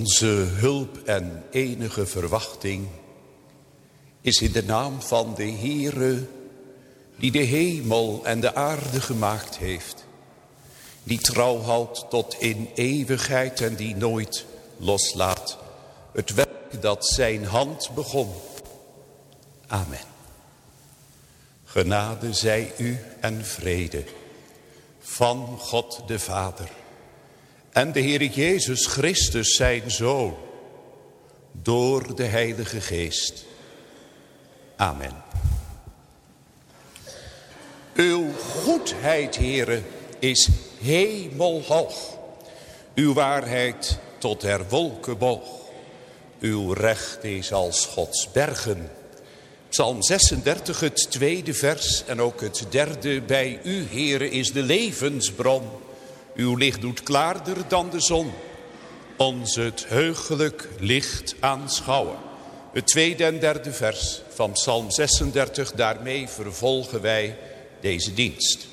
Onze hulp en enige verwachting is in de naam van de Heere die de hemel en de aarde gemaakt heeft. Die trouw houdt tot in eeuwigheid en die nooit loslaat. Het werk dat zijn hand begon. Amen. Genade zij u en vrede van God de Vader en de Heer Jezus Christus zijn Zoon door de Heilige Geest. Amen. Uw goedheid, Heere, is hemelhoog. Uw waarheid tot der wolken boog. Uw recht is als Gods bergen. Psalm 36, het tweede vers en ook het derde. Bij u, Heere, is de levensbron. Uw licht doet klaarder dan de zon. Ons het heugelijk licht aanschouwen. Het tweede en derde vers van Psalm 36, daarmee vervolgen wij deze dienst.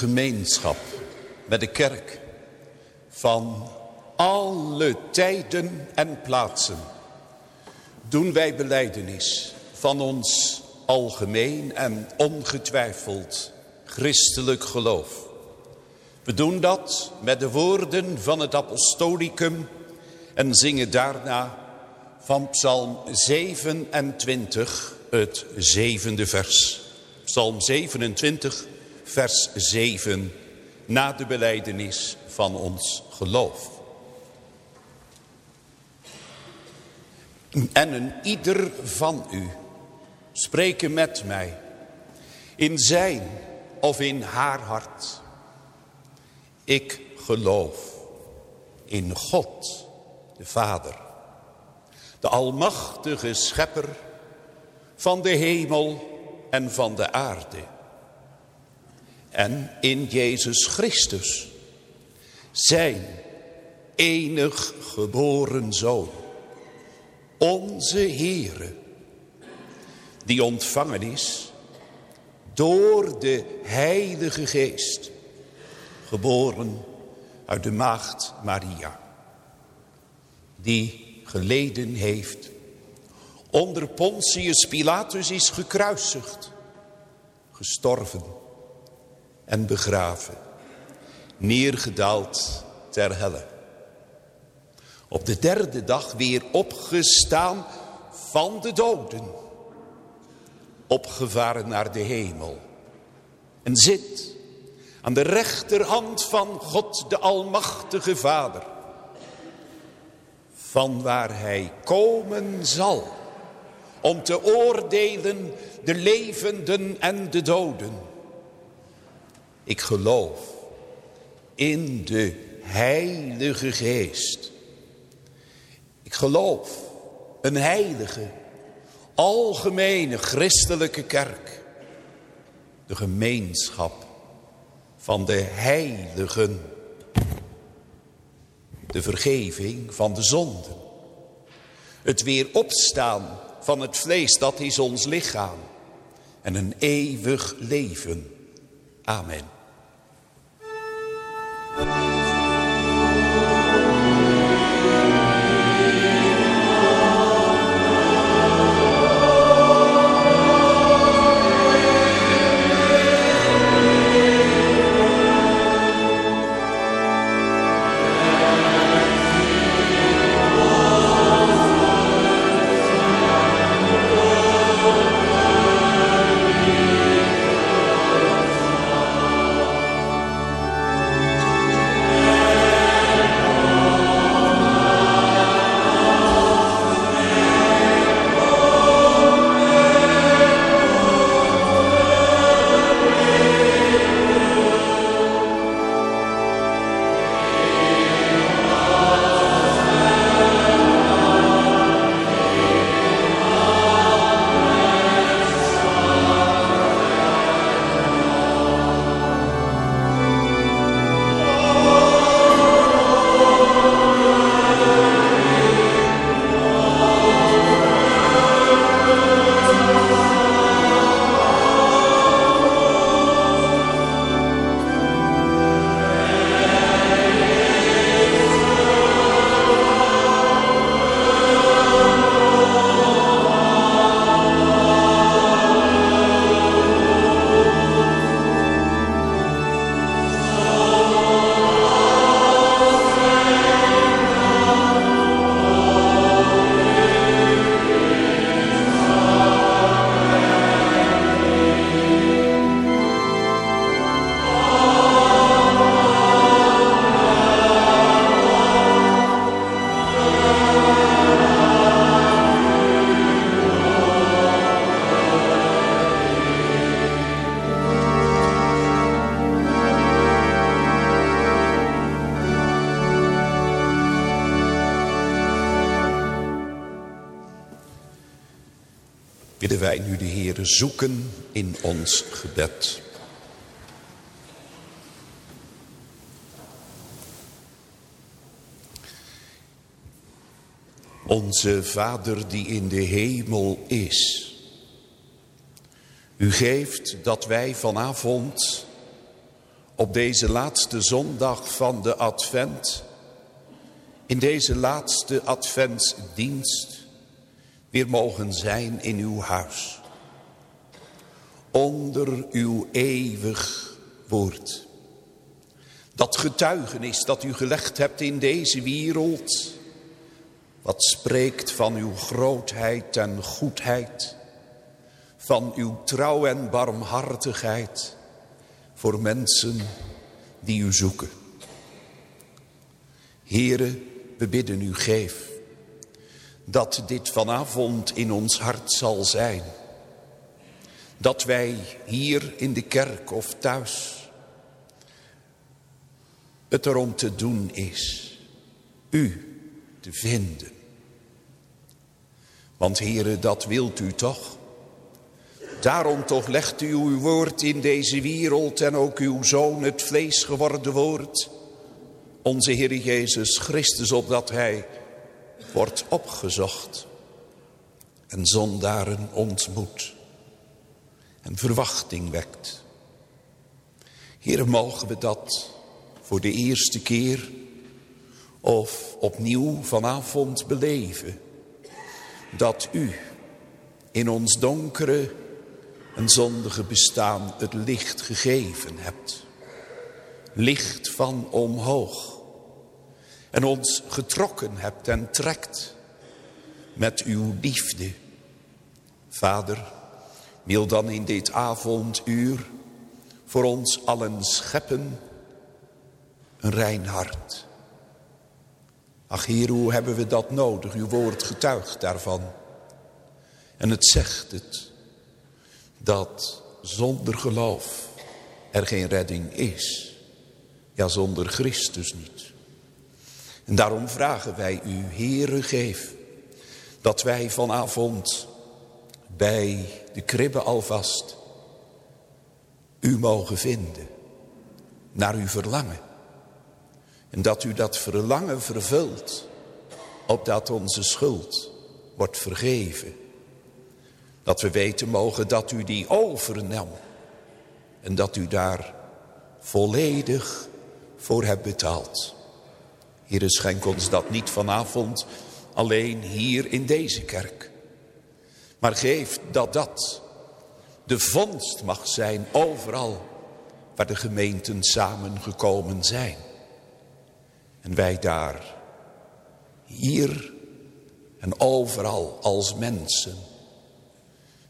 Gemeenschap met de kerk van alle tijden en plaatsen doen wij beleidenis van ons algemeen en ongetwijfeld christelijk geloof. We doen dat met de woorden van het apostolicum en zingen daarna van Psalm 27, het zevende vers. Psalm 27, vers 7, na de beleidenis van ons geloof. En een ieder van u spreken met mij in zijn of in haar hart. Ik geloof in God, de Vader, de almachtige schepper van de hemel en van de aarde. En in Jezus Christus, zijn enig geboren Zoon, onze Heere, die ontvangen is door de Heilige Geest, geboren uit de maagd Maria, die geleden heeft, onder Pontius Pilatus is gekruisigd, gestorven en begraven, neergedaald ter helle. Op de derde dag weer opgestaan van de doden, opgevaren naar de hemel en zit aan de rechterhand van God de Almachtige Vader, van waar hij komen zal om te oordelen de levenden en de doden. Ik geloof in de Heilige Geest. Ik geloof een heilige, algemene christelijke kerk. De gemeenschap van de heiligen. De vergeving van de zonden. Het weer opstaan van het vlees, dat is ons lichaam. En een eeuwig leven. Amen. Bye. Wij nu de Heere zoeken in ons gebed. Onze Vader die in de hemel is. U geeft dat wij vanavond op deze laatste zondag van de advent, in deze laatste adventsdienst, weer mogen zijn in uw huis. Onder uw eeuwig woord. Dat getuigenis dat u gelegd hebt in deze wereld, wat spreekt van uw grootheid en goedheid, van uw trouw en barmhartigheid voor mensen die u zoeken. Here, we bidden u geef dat dit vanavond in ons hart zal zijn. Dat wij hier in de kerk of thuis het erom te doen is u te vinden. Want heren, dat wilt u toch? Daarom toch legt u uw woord in deze wereld en ook uw zoon het vlees geworden woord. Onze Heer Jezus Christus, opdat hij wordt opgezocht en zondaren ontmoet en verwachting wekt. Heren, mogen we dat voor de eerste keer of opnieuw vanavond beleven. Dat u in ons donkere en zondige bestaan het licht gegeven hebt. Licht van omhoog. En ons getrokken hebt en trekt met uw liefde. Vader, wil dan in dit avonduur voor ons allen scheppen een rein hart. Ach Heer, hoe hebben we dat nodig? Uw woord getuigt daarvan. En het zegt het, dat zonder geloof er geen redding is. Ja, zonder Christus niet. En daarom vragen wij u, Heere, geef dat wij vanavond bij de kribbe alvast u mogen vinden, naar uw verlangen. En dat u dat verlangen vervult, opdat onze schuld wordt vergeven. Dat we weten mogen dat u die overnam en dat u daar volledig voor hebt betaald. Heer, schenk ons dat niet vanavond alleen hier in deze kerk. Maar geef dat dat de vondst mag zijn overal waar de gemeenten samengekomen zijn. En wij daar, hier en overal als mensen,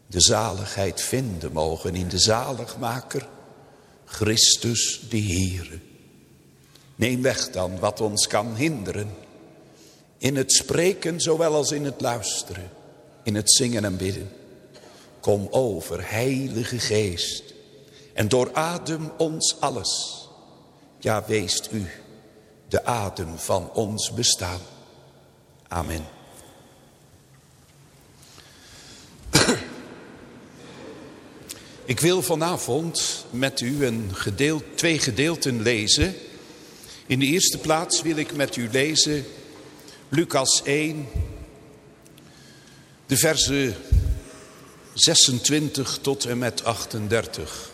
de zaligheid vinden mogen in de zaligmaker, Christus de Heere. Neem weg dan wat ons kan hinderen, in het spreken zowel als in het luisteren, in het zingen en bidden. Kom over, Heilige Geest, en dooradem ons alles. Ja, weest u de adem van ons bestaan. Amen. Ik wil vanavond met u een gedeeld, twee gedeelten lezen. In de eerste plaats wil ik met u lezen Lucas 1, de versen 26 tot en met 38.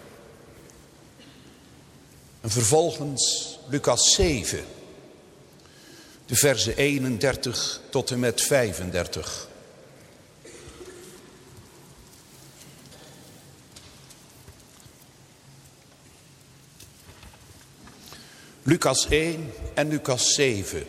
En vervolgens Lucas 7, de versen 31 tot en met 35. Lucas 1 en Lucas 7.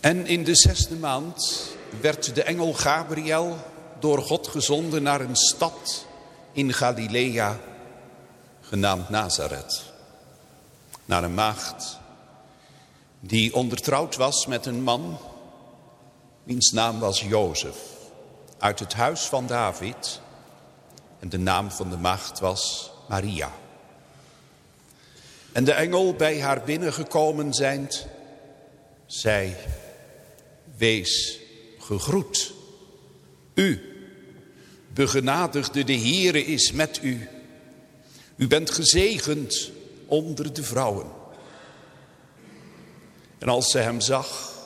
En in de zesde maand werd de engel Gabriel door God gezonden naar een stad in Galilea, genaamd Nazareth. Naar een maagd die ondertrouwd was met een man, wiens naam was Jozef, uit het huis van David. En de naam van de maagd was Maria. En de engel bij haar binnengekomen zijnd, zei, wees gegroet. U, begenadigde de Heere is met u. U bent gezegend onder de vrouwen. En als ze hem zag,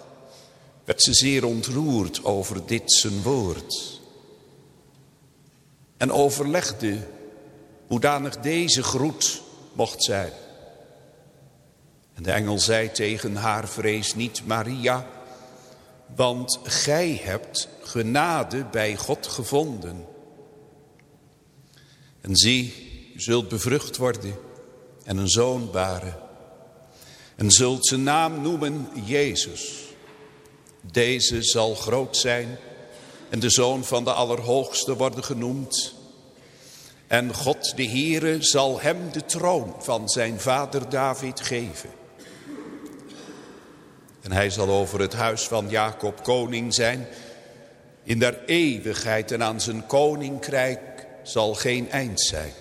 werd ze zeer ontroerd over dit zijn woord. En overlegde hoe danig deze groet mocht zijn. En de engel zei tegen haar, vrees niet Maria, want gij hebt genade bij God gevonden. En zie, u zult bevrucht worden en een zoon baren. En zult zijn naam noemen Jezus. Deze zal groot zijn en de zoon van de Allerhoogste worden genoemd. En God de Heere zal hem de troon van zijn vader David geven. En hij zal over het huis van Jacob koning zijn in der eeuwigheid en aan zijn koninkrijk zal geen eind zijn.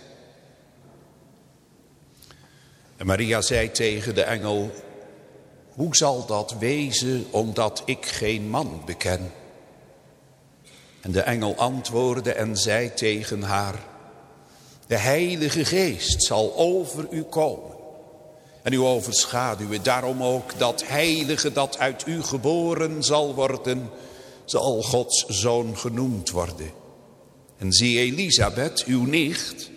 En Maria zei tegen de engel, hoe zal dat wezen omdat ik geen man beken? En de engel antwoordde en zei tegen haar, de heilige geest zal over u komen en u overschaduwen. Daarom ook dat heilige dat uit u geboren zal worden, zal Gods zoon genoemd worden. En zie Elisabeth, uw nicht,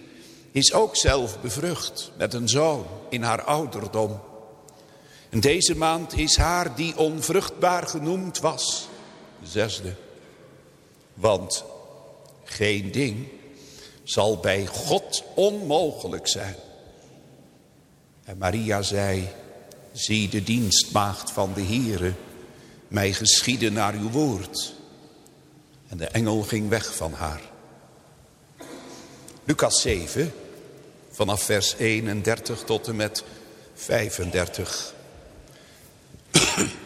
is ook zelf bevrucht met een zoon in haar ouderdom. En deze maand is haar die onvruchtbaar genoemd was, de zesde. Want geen ding zal bij God onmogelijk zijn. En Maria zei, zie de dienstmaagd van de Heere, mij geschieden naar uw woord. En de engel ging weg van haar. Lucas 7, vanaf vers 31 tot en met 35.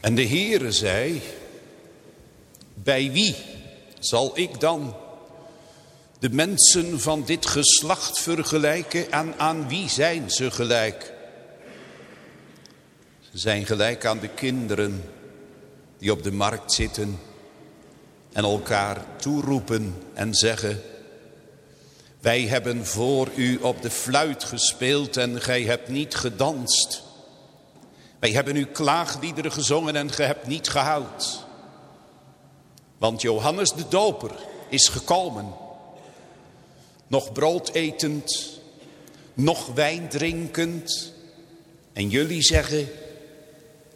En de Heere zei, bij wie zal ik dan de mensen van dit geslacht vergelijken en aan wie zijn ze gelijk? Ze zijn gelijk aan de kinderen die op de markt zitten en elkaar toeroepen en zeggen... Wij hebben voor u op de fluit gespeeld en gij hebt niet gedanst. Wij hebben u klaagliederen gezongen en gij hebt niet gehuild. Want Johannes de Doper is gekomen. Nog brood etend, nog wijn drinkend. En jullie zeggen,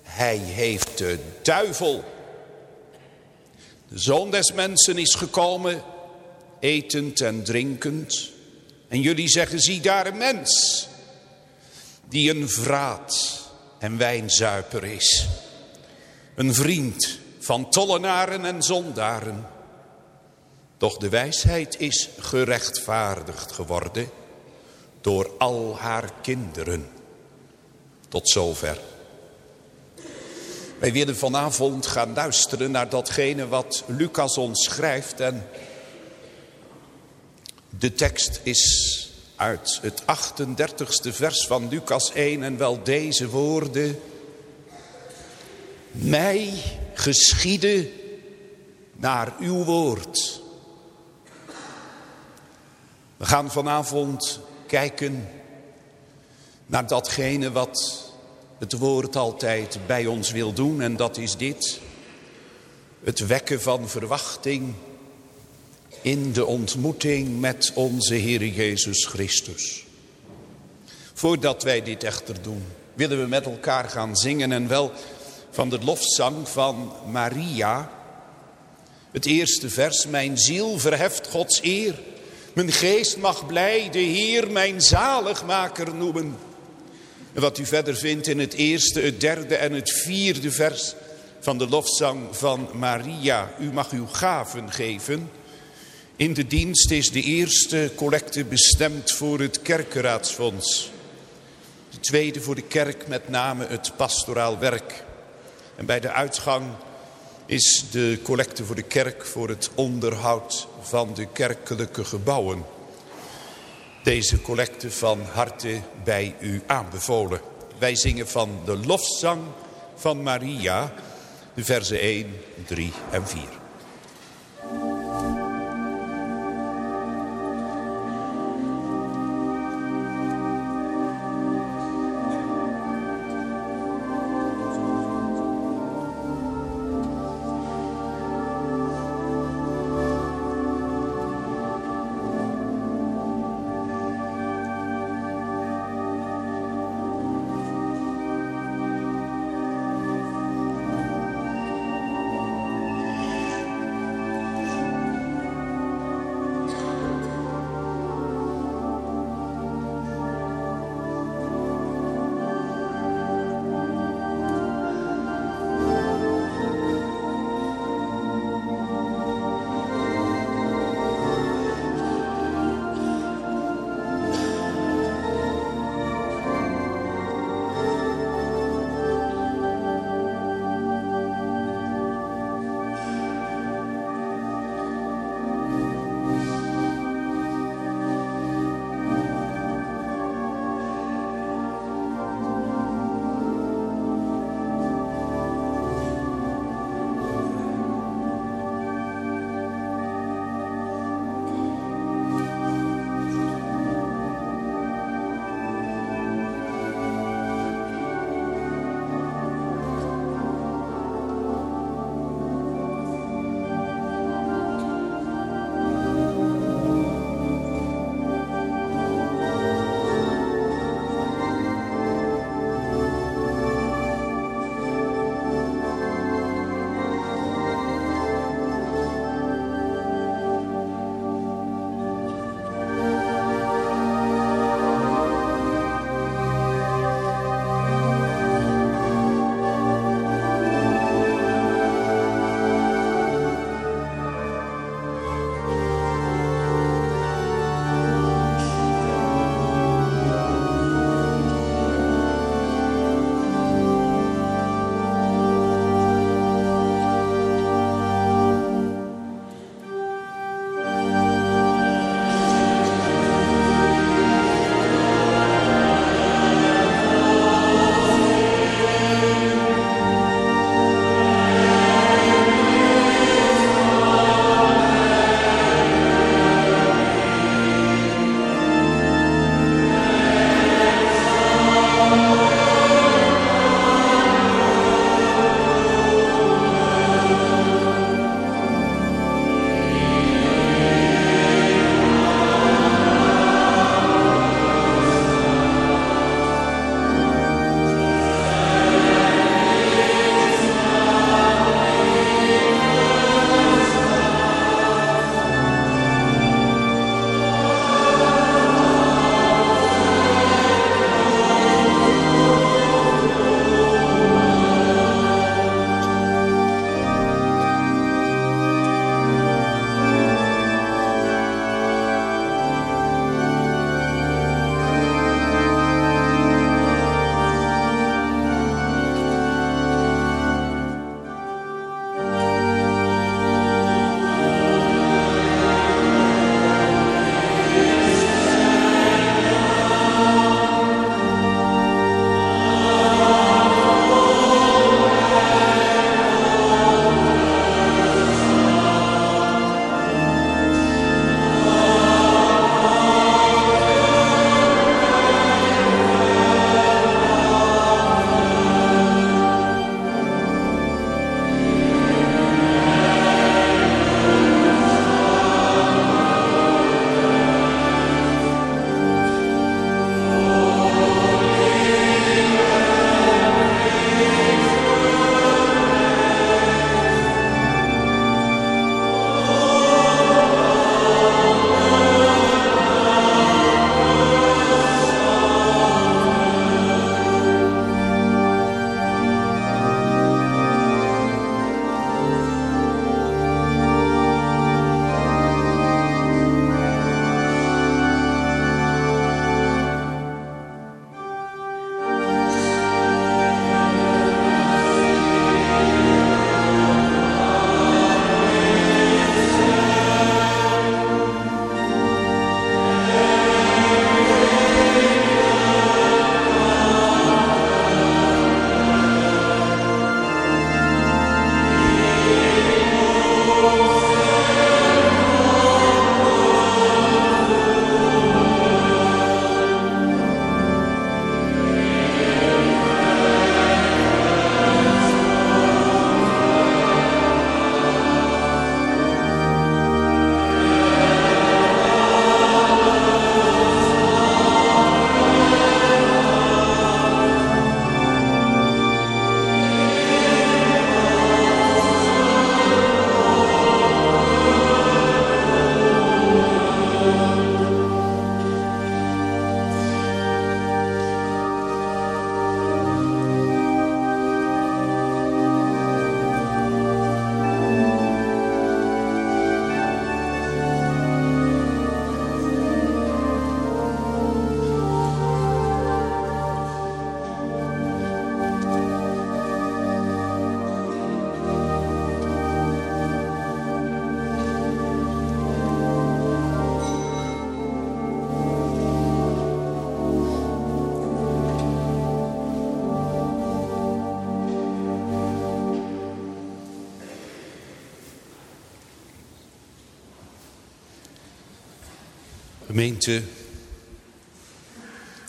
hij heeft de duivel. De zoon des mensen is gekomen, etend en drinkend. En jullie zeggen, zie daar een mens die een vraat en wijnzuiper is. Een vriend van tollenaren en zondaren. Doch de wijsheid is gerechtvaardigd geworden door al haar kinderen. Tot zover. Wij willen vanavond gaan luisteren naar datgene wat Lucas ons schrijft. En de tekst is uit het 38ste vers van Lucas 1 en wel deze woorden. Mij geschieden naar uw woord. We gaan vanavond kijken naar datgene wat het woord altijd bij ons wil doen. En dat is dit. Het wekken van verwachting in de ontmoeting met onze Heer Jezus Christus. Voordat wij dit echter doen, willen we met elkaar gaan zingen en wel van de lofzang van Maria. Het eerste vers, mijn ziel verheft Gods eer. Mijn geest mag blij de Heer mijn zaligmaker noemen. En wat u verder vindt in het eerste, het derde en het vierde vers van de lofzang van Maria. U mag uw gaven geven. In de dienst is de eerste collecte bestemd voor het kerkenraadsfonds. De tweede voor de kerk met name het pastoraal werk. En bij de uitgang is de collecte voor de kerk voor het onderhoud van de kerkelijke gebouwen. Deze collecte van harte bij u aanbevolen. Wij zingen van de lofzang van Maria, de versen 1, 3 en 4.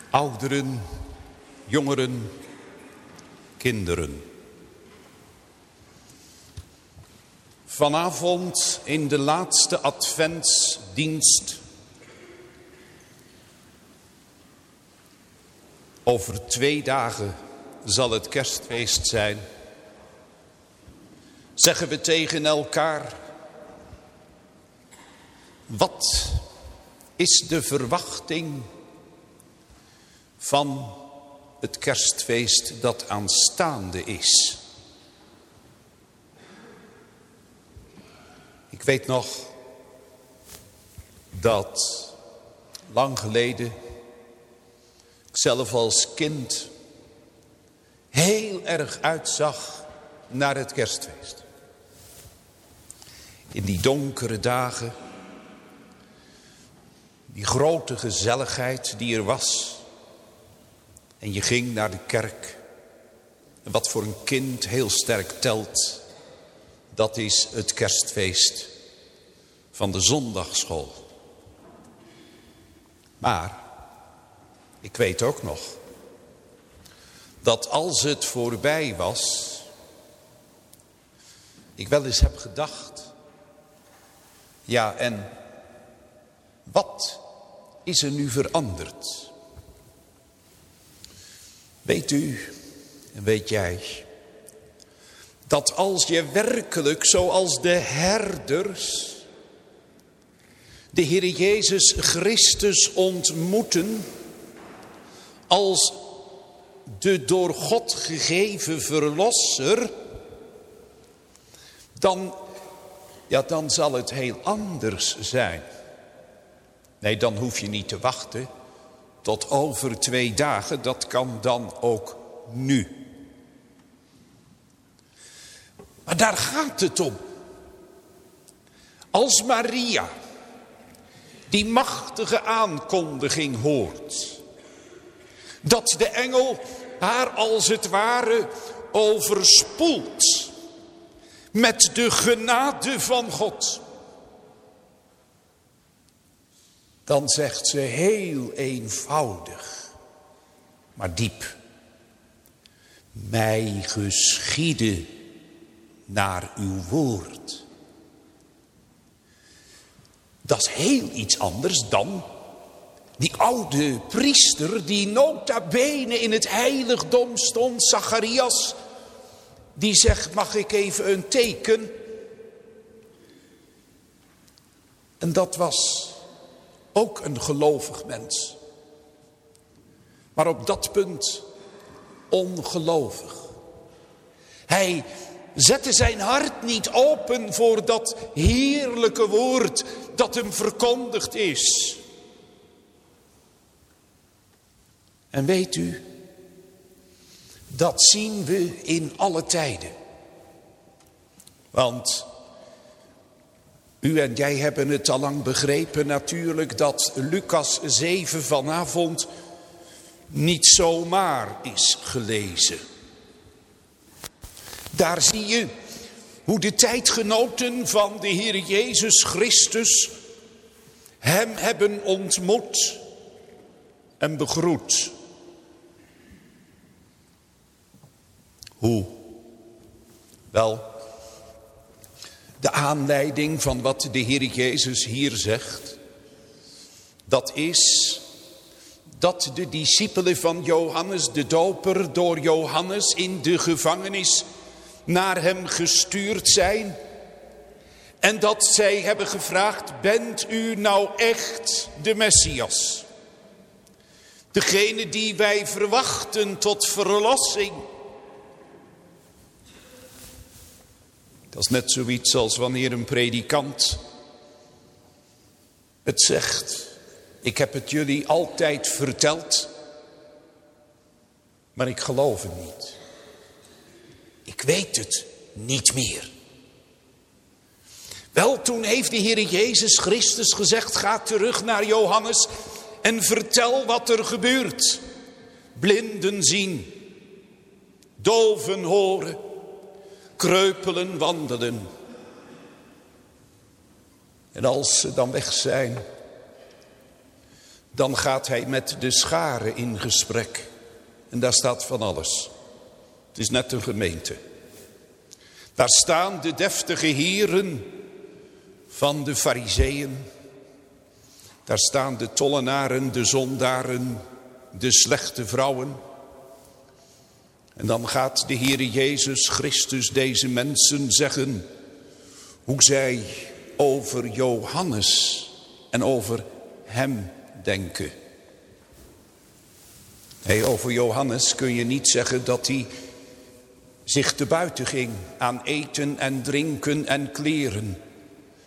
Ouderen, jongeren, kinderen. Vanavond in de laatste adventsdienst. Over twee dagen zal het kerstfeest zijn. Zeggen we tegen elkaar. Wat is de verwachting van het kerstfeest dat aanstaande is? Ik weet nog dat lang geleden ik zelf als kind heel erg uitzag naar het kerstfeest. In die donkere dagen, die grote gezelligheid die er was. En je ging naar de kerk. Wat voor een kind heel sterk telt, dat is het kerstfeest van de zondagschool. Maar ik weet ook nog dat als het voorbij was, ik wel eens heb gedacht, ja en wat is er nu veranderd? Weet u en weet jij dat als je werkelijk zoals de herders de Heer Jezus Christus ontmoeten als de door God gegeven verlosser, dan, ja, dan zal het heel anders zijn. Nee, dan hoef je niet te wachten tot over twee dagen. Dat kan dan ook nu. Maar daar gaat het om. Als Maria die machtige aankondiging hoort. Dat de engel haar als het ware overspoelt met de genade van God. Dan zegt ze heel eenvoudig, maar diep. Mij geschieden naar uw woord. Dat is heel iets anders dan die oude priester die nota bene in het heiligdom stond, Zacharias, die zegt, mag ik even een teken? En dat was ook een gelovig mens. Maar op dat punt ongelovig. Hij zette zijn hart niet open voor dat heerlijke woord dat hem verkondigd is. En weet u, dat zien we in alle tijden. Want u en jij hebben het al lang begrepen natuurlijk dat Lucas 7 vanavond niet zomaar is gelezen. Daar zie je hoe de tijdgenoten van de Heer Jezus Christus hem hebben ontmoet en begroet. Hoe? Wel, de aanleiding van wat de Heer Jezus hier zegt, dat is dat de discipelen van Johannes de Doper door Johannes in de gevangenis naar hem gestuurd zijn. En dat zij hebben gevraagd, bent u nou echt de Messias? Degene die wij verwachten tot verlossing. Dat is net zoiets als wanneer een predikant het zegt. Ik heb het jullie altijd verteld, maar ik geloof het niet. Ik weet het niet meer. Wel, toen heeft de Heer Jezus Christus gezegd, ga terug naar Johannes en vertel wat er gebeurt. Blinden zien, doven horen, kreupelen wandelen. En als ze dan weg zijn, Dan gaat hij met de scharen in gesprek. En daar staat van alles. Het is net een gemeente. Daar staan de deftige heren van de fariseeën. Daar staan de tollenaren, de zondaren, de slechte vrouwen. En dan gaat de Heer Jezus Christus deze mensen zeggen hoe zij over Johannes en over hem denken. Nee, over Johannes kun je niet zeggen dat hij zich te buiten ging aan eten en drinken en kleren.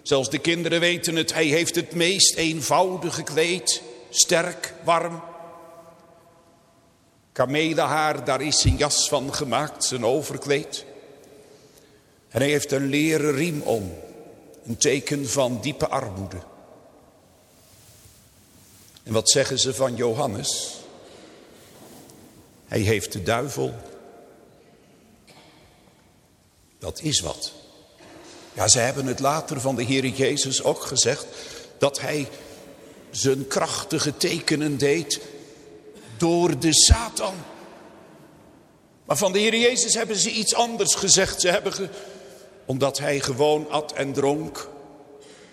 Zelfs de kinderen weten het, hij heeft het meest eenvoudige gekleed, sterk, warm. Kamelenhaar, daar is zijn jas van gemaakt, zijn overkleed. En hij heeft een leren riem om, een teken van diepe armoede. En wat zeggen ze van Johannes? Hij heeft de duivel. Dat is wat. Ja, ze hebben het later van de Heer Jezus ook gezegd dat hij zijn krachtige tekenen deed door de Satan. Maar van de Heer Jezus hebben ze iets anders gezegd. Ze hebben, omdat hij gewoon at en dronk.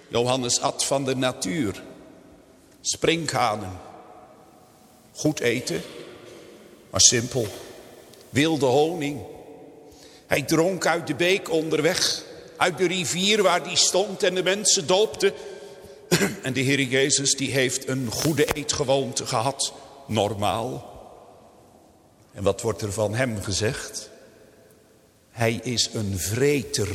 Johannes at van de natuur. Sprinkhanen. Goed eten, maar simpel. Wilde honing. Hij dronk uit de beek onderweg. Uit de rivier waar die stond en de mensen doopten. En de Heer Jezus die heeft een goede eetgewoonte gehad. Normaal. En wat wordt er van hem gezegd? Hij is een vreter.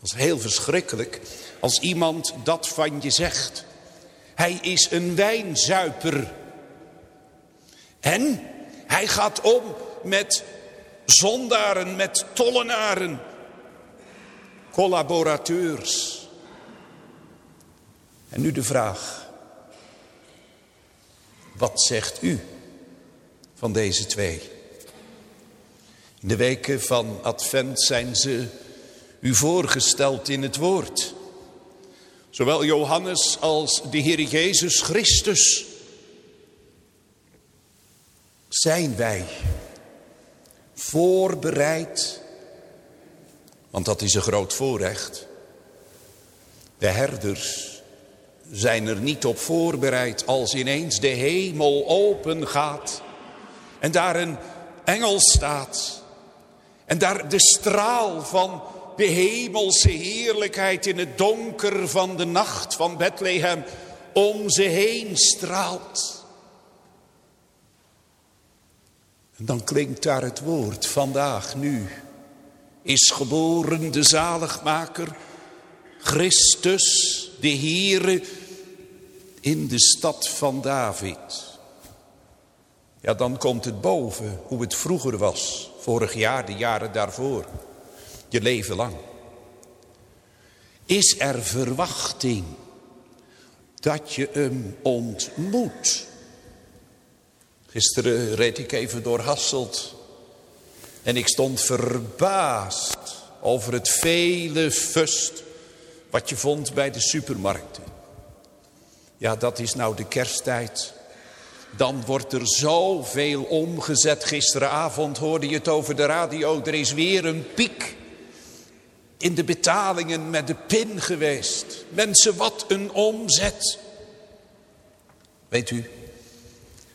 Dat is heel verschrikkelijk als iemand dat van je zegt. Hij is een wijnzuiper. En hij gaat om met zondaren, met tollenaren, collaborateurs. En nu de vraag. Wat zegt u van deze twee? In de weken van Advent zijn ze u voorgesteld in het woord. Zowel Johannes als de Heer Jezus Christus. Zijn wij voorbereid, want dat is een groot voorrecht. De herders zijn er niet op voorbereid als ineens de hemel open gaat. En daar een engel staat. En daar de straal van de hemelse heerlijkheid in het donker van de nacht van Bethlehem om ze heen straalt. En dan klinkt daar het woord vandaag, nu, is geboren de zaligmaker, Christus, de Heere, in de stad van David. Ja, dan komt het boven hoe het vroeger was, vorig jaar, de jaren daarvoor je leven lang. Is er verwachting dat je hem ontmoet? Gisteren reed ik even door Hasselt en ik stond verbaasd over het vele fust wat je vond bij de supermarkten. Ja, dat is nou de kersttijd. Dan wordt er zoveel omgezet. Gisteravond hoorde je het over de radio. Er is weer een piek in de betalingen met de pin geweest. Mensen, wat een omzet. Weet u,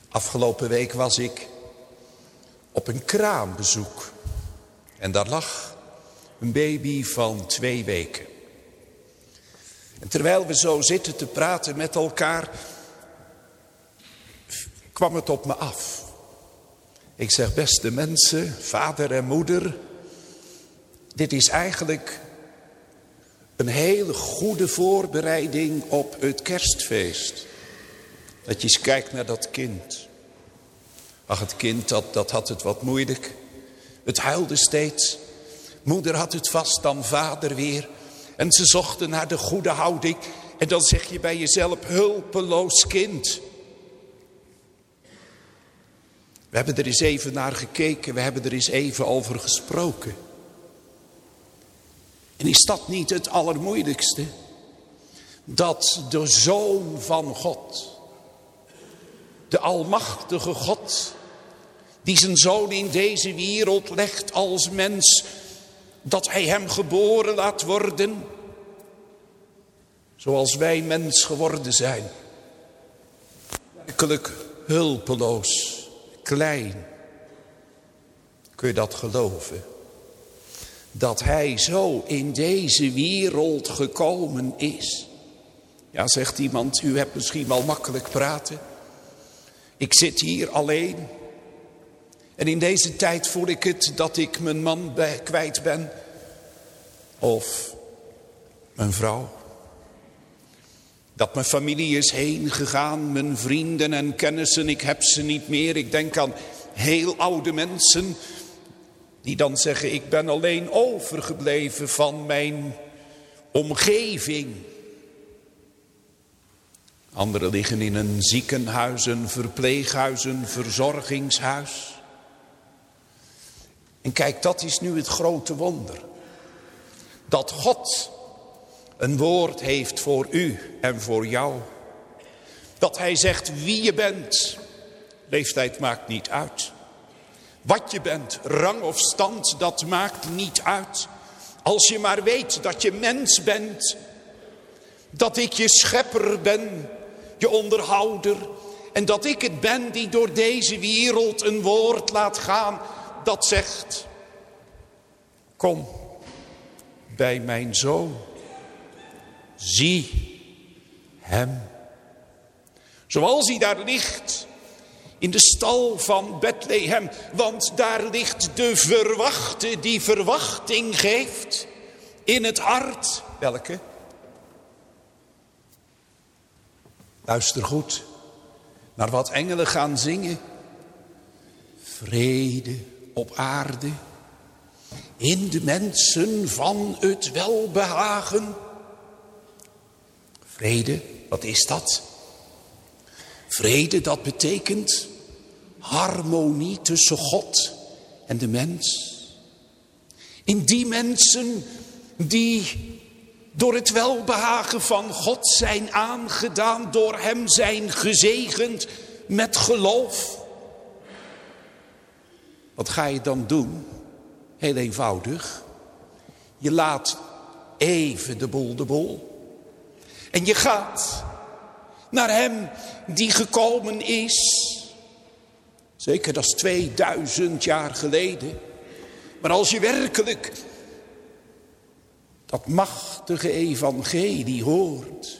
afgelopen week was ik op een kraambezoek. En daar lag een baby van twee weken. En terwijl we zo zitten te praten met elkaar, kwam het op me af. Ik zeg, beste mensen, vader en moeder, dit is eigenlijk een hele goede voorbereiding op het kerstfeest. Dat je eens kijkt naar dat kind. Ach, het kind, dat, dat had het wat moeilijk. Het huilde steeds. Moeder had het vast dan vader weer. En ze zochten naar de goede houding. En dan zeg je bij jezelf, hulpeloos kind. We hebben er eens even naar gekeken. We hebben er eens even over gesproken. En is dat niet het allermoeilijkste? Dat de Zoon van God De almachtige God, die zijn zoon in deze wereld legt als mens, dat hij hem geboren laat worden, zoals wij mens geworden zijn. Werkelijk hulpeloos, klein. Kun je dat geloven? Dat hij zo in deze wereld gekomen is. Ja, zegt iemand, u hebt misschien wel makkelijk praten. Ik zit hier alleen. En in deze tijd voel ik het dat ik mijn man kwijt ben. Of mijn vrouw. Dat mijn familie is heen gegaan, mijn vrienden en kennissen, ik heb ze niet meer. Ik denk aan heel oude mensen die dan zeggen, ik ben alleen overgebleven van mijn omgeving. Anderen liggen in een ziekenhuis, een verpleeghuis, een verzorgingshuis. En kijk, dat is nu het grote wonder. Dat God een woord heeft voor u en voor jou. Dat hij zegt wie je bent. Leeftijd maakt niet uit. Wat je bent, rang of stand, dat maakt niet uit. Als je maar weet dat je mens bent. Dat ik je schepper ben, je onderhouder. En dat ik het ben die door deze wereld een woord laat gaan dat zegt. Kom bij mijn zoon. Zie hem. Zoals hij daar ligt in de stal van Bethlehem. Want daar ligt de verwachte die verwachting geeft in het hart. Welke? Luister goed naar wat engelen gaan zingen. Vrede op aarde, in de mensen van het welbehagen. Vrede, wat is dat? Vrede, dat betekent harmonie tussen God en de mens. In die mensen die door het welbehagen van God zijn aangedaan, door hem zijn gezegend met geloof. Wat ga je dan doen? Heel eenvoudig. Je laat even de boel de boel. En je gaat naar hem die gekomen is. Zeker, dat is 2000 jaar geleden. Maar als je werkelijk dat machtige evangelie hoort.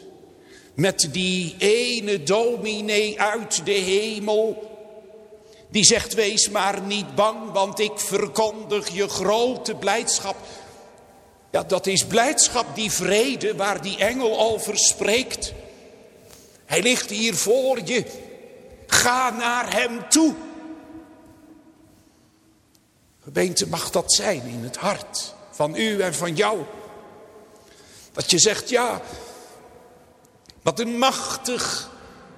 Met die ene dominee uit de hemel. Die zegt wees maar niet bang want ik verkondig je grote blijdschap. Ja dat is blijdschap die vrede waar die engel over spreekt. Hij ligt hier voor je. Ga naar hem toe. Gemeente mag dat zijn in het hart van u en van jou. Dat je zegt, ja, wat een machtig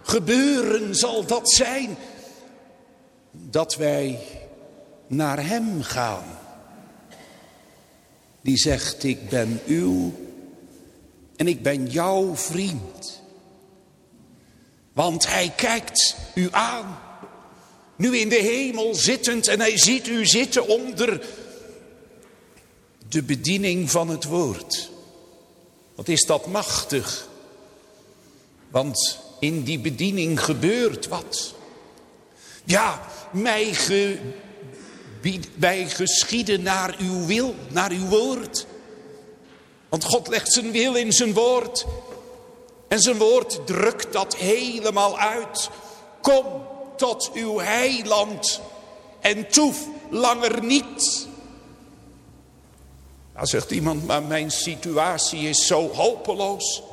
gebeuren zal dat zijn. Dat wij naar hem gaan. Die zegt, ik ben uw en ik ben jouw vriend. Want hij kijkt u aan. Nu in de hemel zittend en hij ziet u zitten onder de bediening van het woord. Wat is dat machtig. Want in die bediening gebeurt wat. Ja, mij, ge, mij geschieden naar uw wil, naar uw woord. Want God legt zijn wil in zijn woord. En zijn woord drukt dat helemaal uit. Kom tot uw heiland en toef langer niet. Nou zegt iemand, maar mijn situatie is zo hopeloos.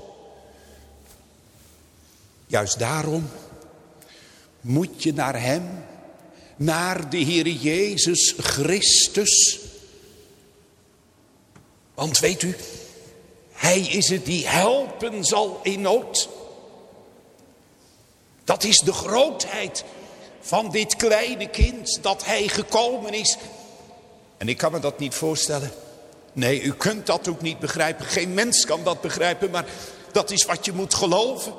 Juist daarom moet je naar hem, naar de Heer Jezus Christus. Want weet u, hij is het die helpen zal in nood. Dat is de grootheid van dit kleine kind dat hij gekomen is. En ik kan me dat niet voorstellen. Nee, u kunt dat ook niet begrijpen. Geen mens kan dat begrijpen, maar dat is wat je moet geloven.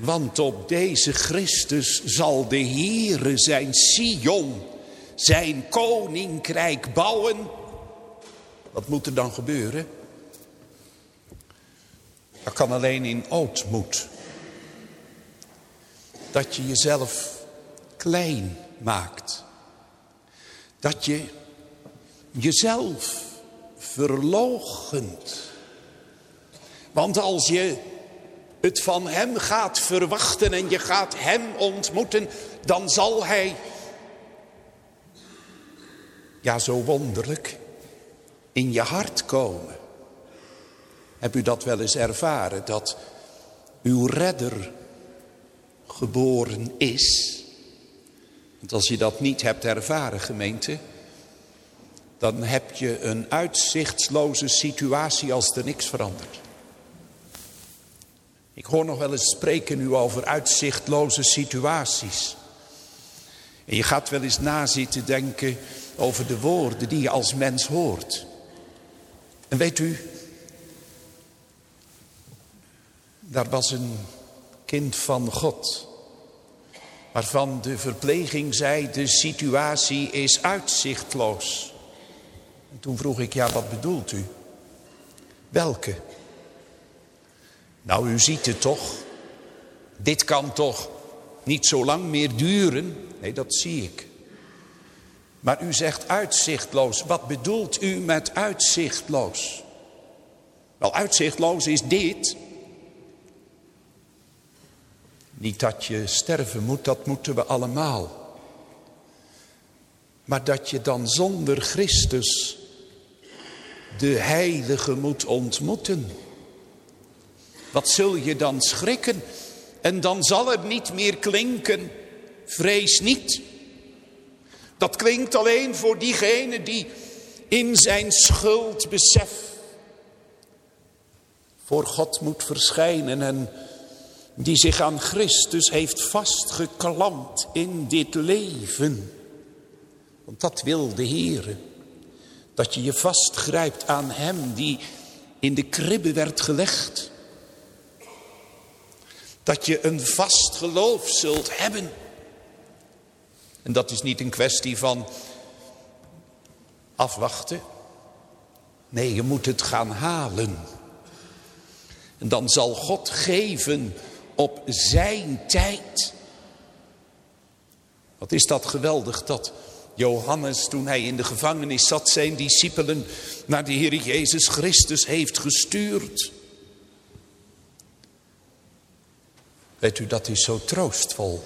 Want op deze Christus zal de Heere zijn Sion, zijn koninkrijk bouwen. Wat moet er dan gebeuren? Dat kan alleen in ootmoed. Dat je jezelf klein maakt. Dat je jezelf verloochent. Want als je het van hem gaat verwachten en je gaat hem ontmoeten, dan zal hij, ja zo wonderlijk, in je hart komen. Heb u dat wel eens ervaren, dat uw redder geboren is? Want als je dat niet hebt ervaren, gemeente, dan heb je een uitzichtsloze situatie als er niks verandert. Ik hoor nog wel eens spreken nu over uitzichtloze situaties. En je gaat wel eens nazitten denken over de woorden die je als mens hoort. En weet u, daar was een kind van God. Waarvan de verpleging zei, de situatie is uitzichtloos. En toen vroeg ik, ja wat bedoelt u? Welke? Nou, u ziet het toch. Dit kan toch niet zo lang meer duren? Nee, dat zie ik. Maar u zegt uitzichtloos. Wat bedoelt u met uitzichtloos? Wel, uitzichtloos is dit. Niet dat je sterven moet, dat moeten we allemaal. Maar dat je dan zonder Christus de heilige moet ontmoeten. Wat zul je dan schrikken? En dan zal het niet meer klinken, vrees niet. Dat klinkt alleen voor diegene die in zijn schuldbesef voor God moet verschijnen en die zich aan Christus heeft vastgeklampt in dit leven. Want dat wil de Heer. Dat je je vastgrijpt aan Hem die in de kribbe werd gelegd. Dat je een vast geloof zult hebben. En dat is niet een kwestie van afwachten. Nee, je moet het gaan halen. En dan zal God geven op zijn tijd. Wat is dat geweldig dat Johannes toen hij in de gevangenis zat zijn discipelen naar de Heer Jezus Christus heeft gestuurd. Weet u, dat is zo troostvol.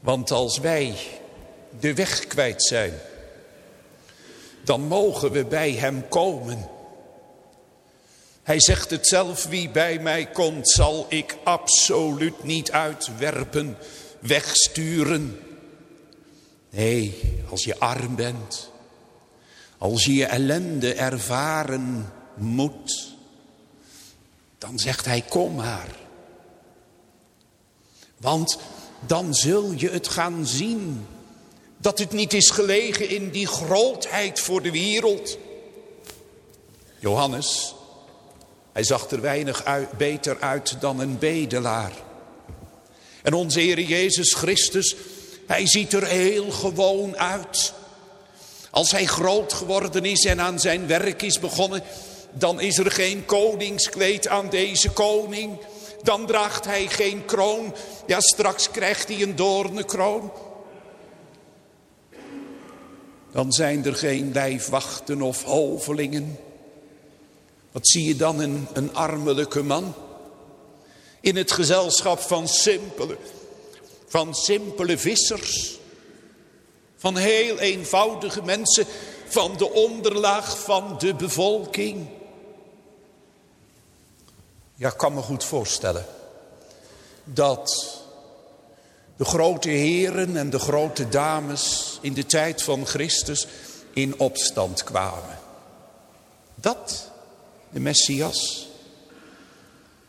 Want als wij de weg kwijt zijn, dan mogen we bij hem komen. Hij zegt het zelf, wie bij mij komt zal ik absoluut niet uitwerpen, wegsturen. Nee, als je arm bent, als je je ellende ervaren moet, dan zegt hij kom maar. Want dan zul je het gaan zien dat het niet is gelegen in die grootheid voor de wereld. Johannes, hij zag er weinig beter uit dan een bedelaar. En onze Heer Jezus Christus, hij ziet er heel gewoon uit. Als hij groot geworden is en aan zijn werk is begonnen, dan is er geen koningskleed aan deze koning. Dan draagt hij geen kroon. Ja, straks krijgt hij een doornenkroon. Dan zijn er geen lijfwachten of hovelingen. Wat zie je dan een, een armelijke man? In het gezelschap van simpele, van simpele vissers. Van heel eenvoudige mensen. Van de onderlaag van de bevolking. Ja, ik kan me goed voorstellen. Dat de grote heren en de grote dames in de tijd van Christus in opstand kwamen. Dat de Messias.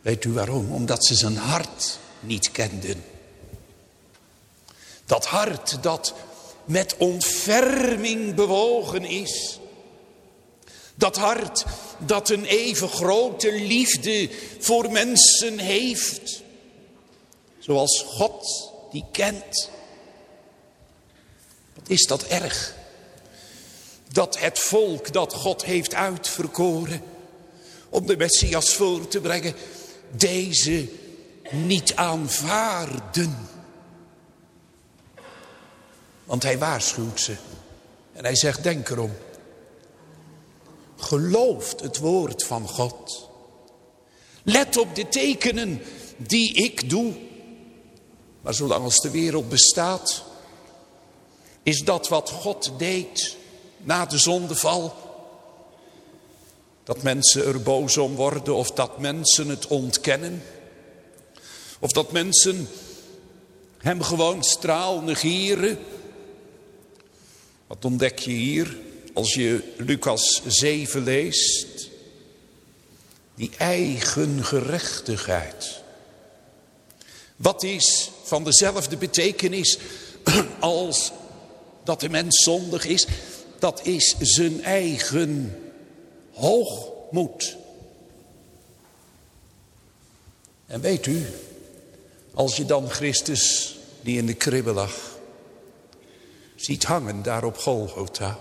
Weet u waarom? Omdat ze zijn hart niet kenden. Dat hart dat met ontferming bewogen is. Dat hart dat een even grote liefde voor mensen heeft. Zoals God die kent. Wat is dat erg? Dat het volk dat God heeft uitverkoren om de Messias voor te brengen, deze niet aanvaarden. Want hij waarschuwt ze. En hij zegt, denk erom. Gelooft het woord van God. Let op de tekenen die ik doe. Maar zolang als de wereld bestaat, is dat wat God deed na de zondeval. Dat mensen er boos om worden of dat mensen het ontkennen. Of dat mensen hem gewoon straal negeren. Wat ontdek je hier als je Lucas 7 leest? Die eigen gerechtigheid. Wat is van dezelfde betekenis als dat de mens zondig is? Dat is zijn eigen hoogmoed. En weet u, als je dan Christus die in de kribbe lag ziet hangen daar op Golgotha.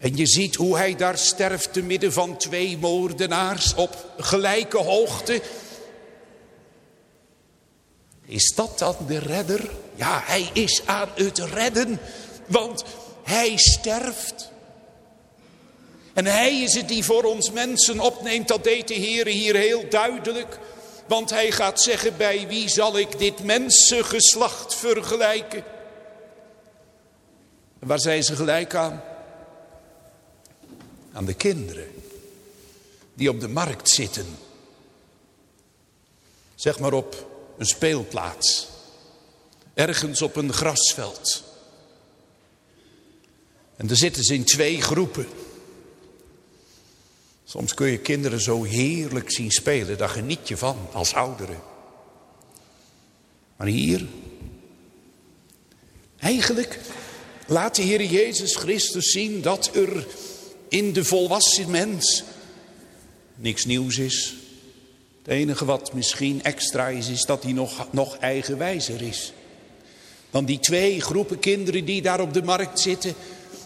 En je ziet hoe hij daar sterft te midden van twee moordenaars op gelijke hoogte. Is dat dan de redder? Ja, hij is aan het redden, want hij sterft. En hij is het die voor ons mensen opneemt, dat deed de Heer hier heel duidelijk. Want hij gaat zeggen, bij wie zal ik dit mensengeslacht vergelijken? waar zijn ze gelijk aan? Aan de kinderen die op de markt zitten. Zeg maar op een speelplaats. Ergens op een grasveld. En daar zitten ze in twee groepen. Soms kun je kinderen zo heerlijk zien spelen, daar geniet je van als ouderen. Maar hier, eigenlijk laat de Heer Jezus Christus zien dat er in de volwassen mens niks nieuws is. Het enige wat misschien extra is, is dat hij nog, nog eigenwijzer is. Want die twee groepen kinderen die daar op de markt zitten...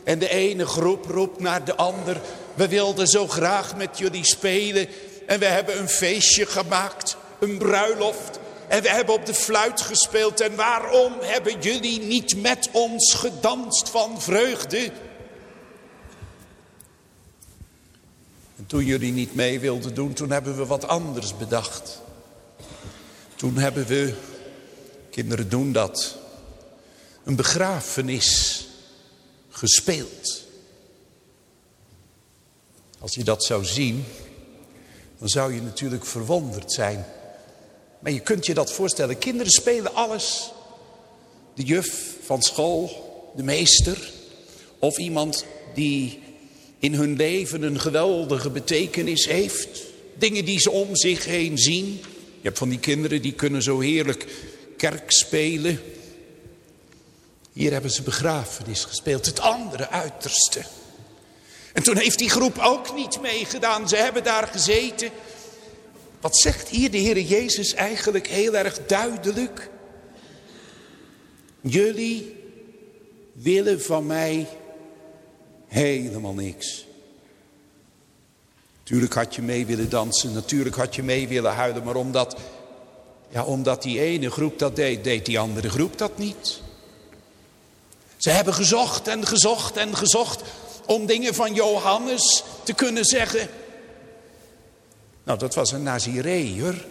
en de ene groep roept naar de ander... we wilden zo graag met jullie spelen... en we hebben een feestje gemaakt, een bruiloft... En we hebben op de fluit gespeeld. En waarom hebben jullie niet met ons gedanst van vreugde? En toen jullie niet mee wilden doen, toen hebben we wat anders bedacht. Toen hebben we, kinderen doen dat, een begrafenis gespeeld. Als je dat zou zien, dan zou je natuurlijk verwonderd zijn maar je kunt je dat voorstellen. Kinderen spelen alles. De juf van school, de meester. Of iemand die in hun leven een geweldige betekenis heeft. Dingen die ze om zich heen zien. Je hebt van die kinderen die kunnen zo heerlijk kerk spelen. Hier hebben ze begrafenis gespeeld. Het andere uiterste. En toen heeft die groep ook niet meegedaan. Ze hebben daar gezeten. Wat zegt hier de Heer Jezus eigenlijk heel erg duidelijk? Jullie willen van mij helemaal niks. Natuurlijk had je mee willen dansen, natuurlijk had je mee willen huilen, maar omdat, ja, omdat die ene groep dat deed, deed die andere groep dat niet. Ze hebben gezocht en gezocht en gezocht om dingen van Johannes te kunnen zeggen. Nou, dat was een Nazireër.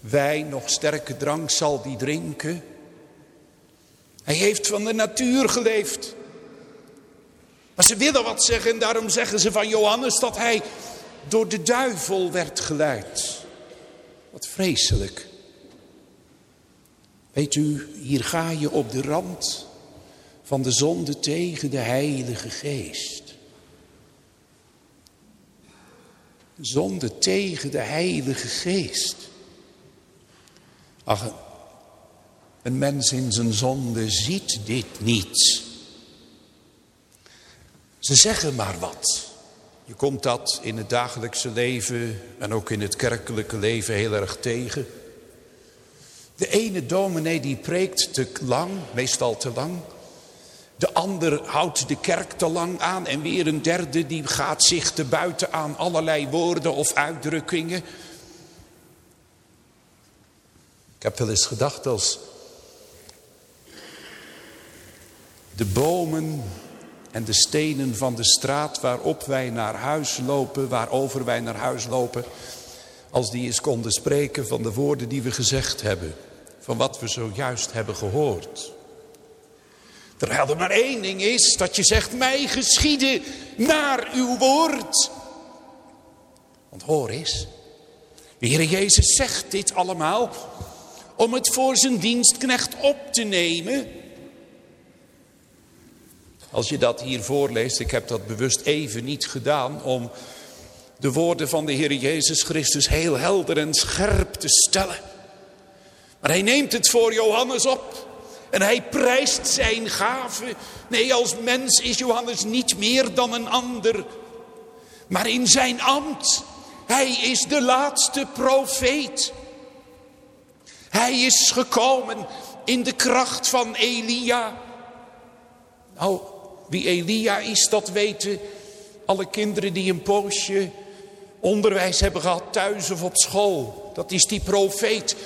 Wijn, nog sterke drank zal die drinken. Hij heeft van de natuur geleefd. Maar ze willen wat zeggen en daarom zeggen ze van Johannes dat hij door de duivel werd geleid. Wat vreselijk. Weet u, hier ga je op de rand van de zonde tegen de Heilige Geest. zonde tegen de Heilige Geest. Ach, een mens in zijn zonde ziet dit niet. Ze zeggen maar wat. Je komt dat in het dagelijkse leven en ook in het kerkelijke leven heel erg tegen. De ene dominee die preekt te lang, meestal te lang. De ander houdt de kerk te lang aan en weer een derde die gaat zich te buiten aan allerlei woorden of uitdrukkingen. Ik heb wel eens gedacht als de bomen en de stenen van de straat waarop wij naar huis lopen, waarover wij naar huis lopen, als die eens konden spreken van de woorden die we gezegd hebben, van wat we zojuist hebben gehoord. Terwijl er maar één ding is, dat je zegt, mij geschieden naar uw woord. Want hoor eens, de Heer Jezus zegt dit allemaal om het voor zijn dienstknecht op te nemen. Als je dat hier voorleest, ik heb dat bewust even niet gedaan om de woorden van de Heer Jezus Christus heel helder en scherp te stellen. Maar hij neemt het voor Johannes op. En hij prijst zijn gave. Nee, als mens is Johannes niet meer dan een ander. Maar in zijn ambt, hij is de laatste profeet. Hij is gekomen in de kracht van Elia. Nou, wie Elia is, dat weten alle kinderen die een poosje onderwijs hebben gehad thuis of op school. Dat is die profeet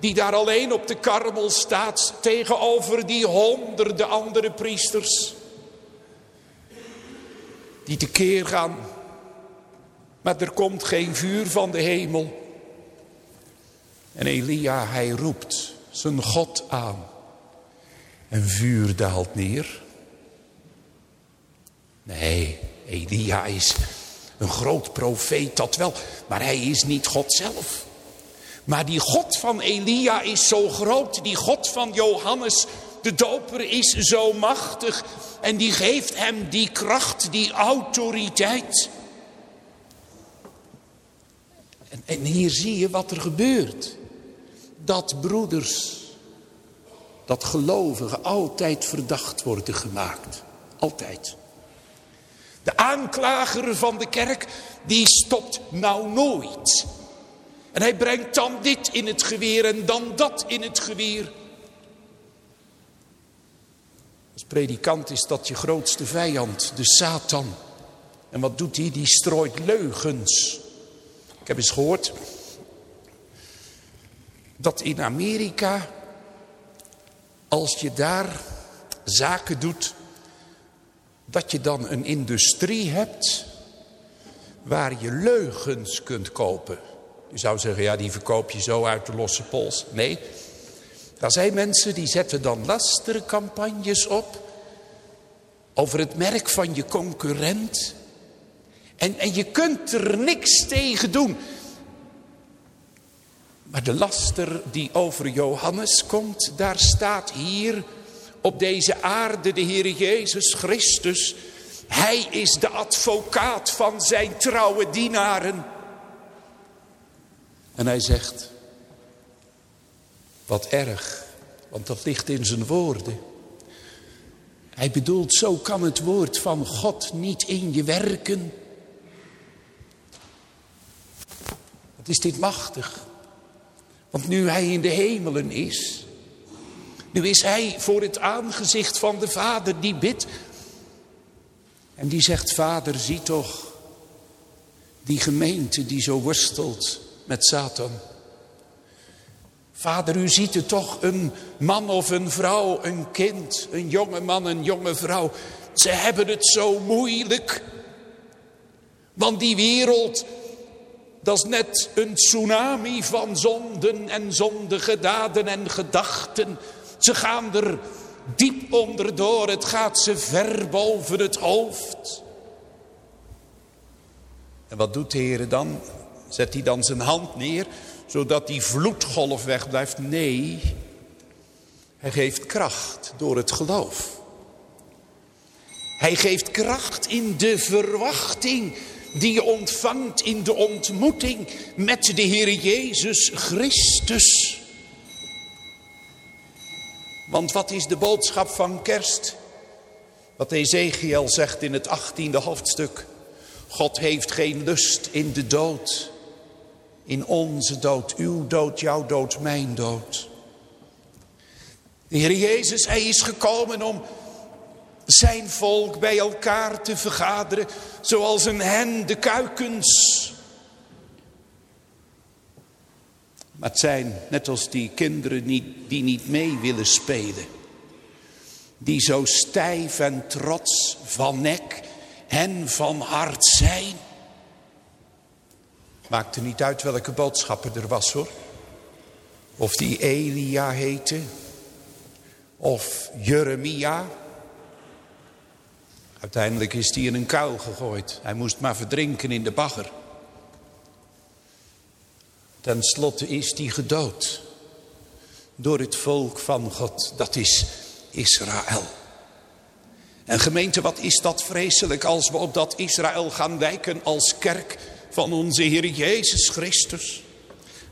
die daar alleen op de karmel staat tegenover die honderden andere priesters. Die tekeer gaan, maar er komt geen vuur van de hemel. En Elia, hij roept zijn God aan. En vuur daalt neer. Nee, Elia is een groot profeet, dat wel. Maar hij is niet God zelf. Maar die God van Elia is zo groot. Die God van Johannes de doper is zo machtig. En die geeft hem die kracht, die autoriteit. En, en hier zie je wat er gebeurt. Dat broeders, dat gelovigen altijd verdacht worden gemaakt. Altijd. De aanklager van de kerk, die stopt nou nooit. En hij brengt dan dit in het geweer en dan dat in het geweer. Als predikant is dat je grootste vijand, de Satan. En wat doet hij? Die strooit leugens. Ik heb eens gehoord dat in Amerika, als je daar zaken doet, dat je dan een industrie hebt waar je leugens kunt kopen. Je zou zeggen, ja, die verkoop je zo uit de losse pols. Nee, daar zijn mensen die zetten dan lastercampagnes op over het merk van je concurrent. En, en je kunt er niks tegen doen. Maar de laster die over Johannes komt, daar staat hier op deze aarde de Heer Jezus Christus. Hij is de advocaat van zijn trouwe dienaren. En hij zegt, wat erg, want dat ligt in zijn woorden. Hij bedoelt, zo kan het woord van God niet in je werken. Wat is dit machtig. Want nu hij in de hemelen is, nu is hij voor het aangezicht van de Vader die bidt. En die zegt, Vader, zie toch die gemeente die zo worstelt met Satan. Vader, u ziet er toch een man of een vrouw, een kind, een jonge man, een jonge vrouw. Ze hebben het zo moeilijk. Want die wereld, dat is net een tsunami van zonden en zondige daden en gedachten. Ze gaan er diep onderdoor, het gaat ze ver boven het hoofd. En wat doet de Heer dan? Zet hij dan zijn hand neer, zodat die vloedgolf wegblijft? Nee, hij geeft kracht door het geloof. Hij geeft kracht in de verwachting die je ontvangt in de ontmoeting met de Heer Jezus Christus. Want wat is de boodschap van kerst? Wat Ezekiel zegt in het achttiende hoofdstuk. God heeft geen lust in de dood. In onze dood, uw dood, jouw dood, mijn dood. De Heer Jezus, Hij is gekomen om zijn volk bij elkaar te vergaderen, zoals een hen de kuikens. Maar het zijn net als die kinderen die niet mee willen spelen. Die zo stijf en trots van nek en van hart zijn. Maakte niet uit welke boodschapper er was hoor. Of die Elia heette. Of Jeremia. Uiteindelijk is hij in een kuil gegooid. Hij moest maar verdrinken in de bagger. Ten slotte is hij gedood. Door het volk van God. Dat is Israël. En gemeente, wat is dat vreselijk als we op dat Israël gaan wijken als kerk van onze Heer Jezus Christus.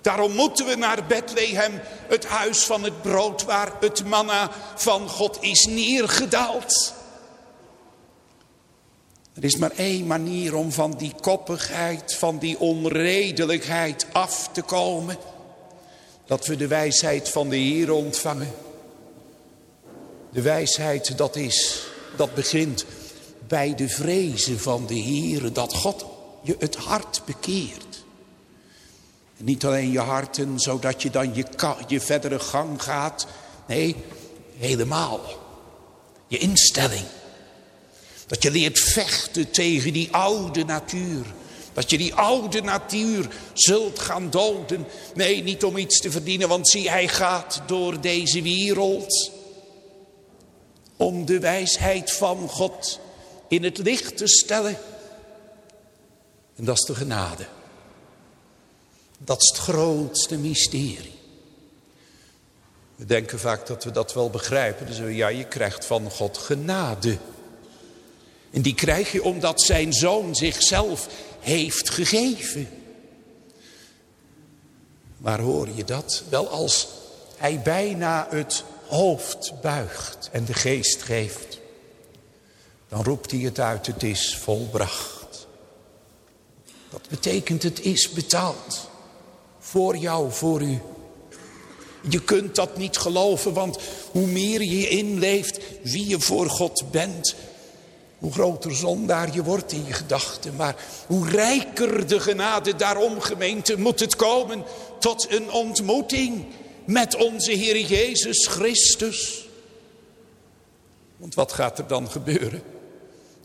Daarom moeten we naar Bethlehem, het huis van het brood waar het manna van God is neergedaald. Er is maar één manier om van die koppigheid, van die onredelijkheid af te komen. Dat we de wijsheid van de Heer ontvangen. De wijsheid dat is, dat begint bij de vrezen van de Heer, dat God je het hart bekeert. Niet alleen je harten, zodat je dan je, je verdere gang gaat. Nee, helemaal. Je instelling. Dat je leert vechten tegen die oude natuur. Dat je die oude natuur zult gaan doden. Nee, niet om iets te verdienen, want zie, hij gaat door deze wereld. Om de wijsheid van God in het licht te stellen. En dat is de genade. Dat is het grootste mysterie. We denken vaak dat we dat wel begrijpen. Dus ja, je krijgt van God genade. En die krijg je omdat zijn zoon zichzelf heeft gegeven. Maar hoor je dat? Wel als hij bijna het hoofd buigt en de geest geeft. Dan roept hij het uit, het is volbracht. Dat betekent het is betaald. Voor jou, voor u. Je kunt dat niet geloven, want hoe meer je inleeft wie je voor God bent, hoe groter zondaar je wordt in je gedachten. Maar hoe rijker de genade daarom gemeente moet het komen tot een ontmoeting met onze Heer Jezus Christus. Want wat gaat er dan gebeuren?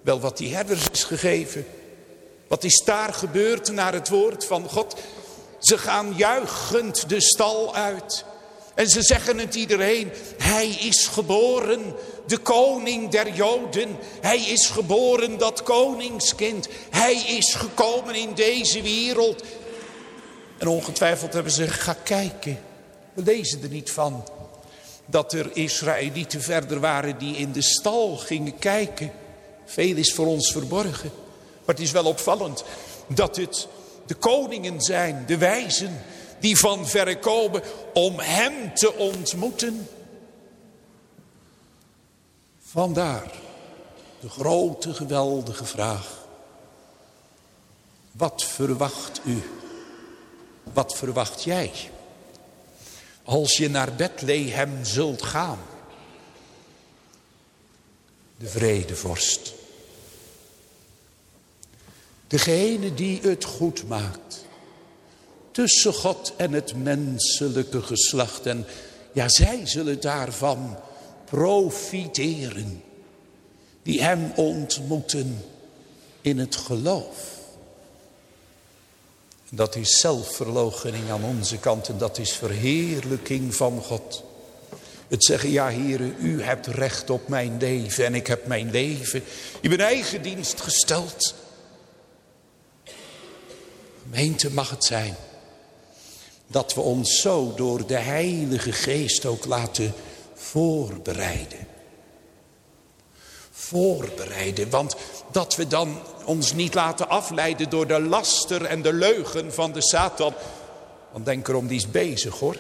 Wel wat die herders is gegeven. Wat is daar gebeurd naar het woord van God? Ze gaan juichend de stal uit. En ze zeggen het iedereen, hij is geboren, de koning der Joden. Hij is geboren, dat koningskind. Hij is gekomen in deze wereld. En ongetwijfeld hebben ze ga kijken. We lezen er niet van dat er Israëlieten verder waren die in de stal gingen kijken. Veel is voor ons verborgen. Maar het is wel opvallend dat het de koningen zijn, de wijzen, die van verre komen om hem te ontmoeten. Vandaar de grote geweldige vraag. Wat verwacht u? Wat verwacht jij? Als je naar Bethlehem zult gaan. De vredevorst. Degene die het goed maakt. Tussen God en het menselijke geslacht. En ja, zij zullen daarvan profiteren. Die hem ontmoeten in het geloof. Dat is zelfverloochening aan onze kant en dat is verheerlijking van God. Het zeggen, ja heren, u hebt recht op mijn leven en ik heb mijn leven in mijn eigen dienst gesteld. Gemeente mag het zijn dat we ons zo door de Heilige Geest ook laten voorbereiden. Voorbereiden, want dat we dan ons niet laten afleiden door de laster en de leugen van de Satan. Want denk erom, die is bezig hoor.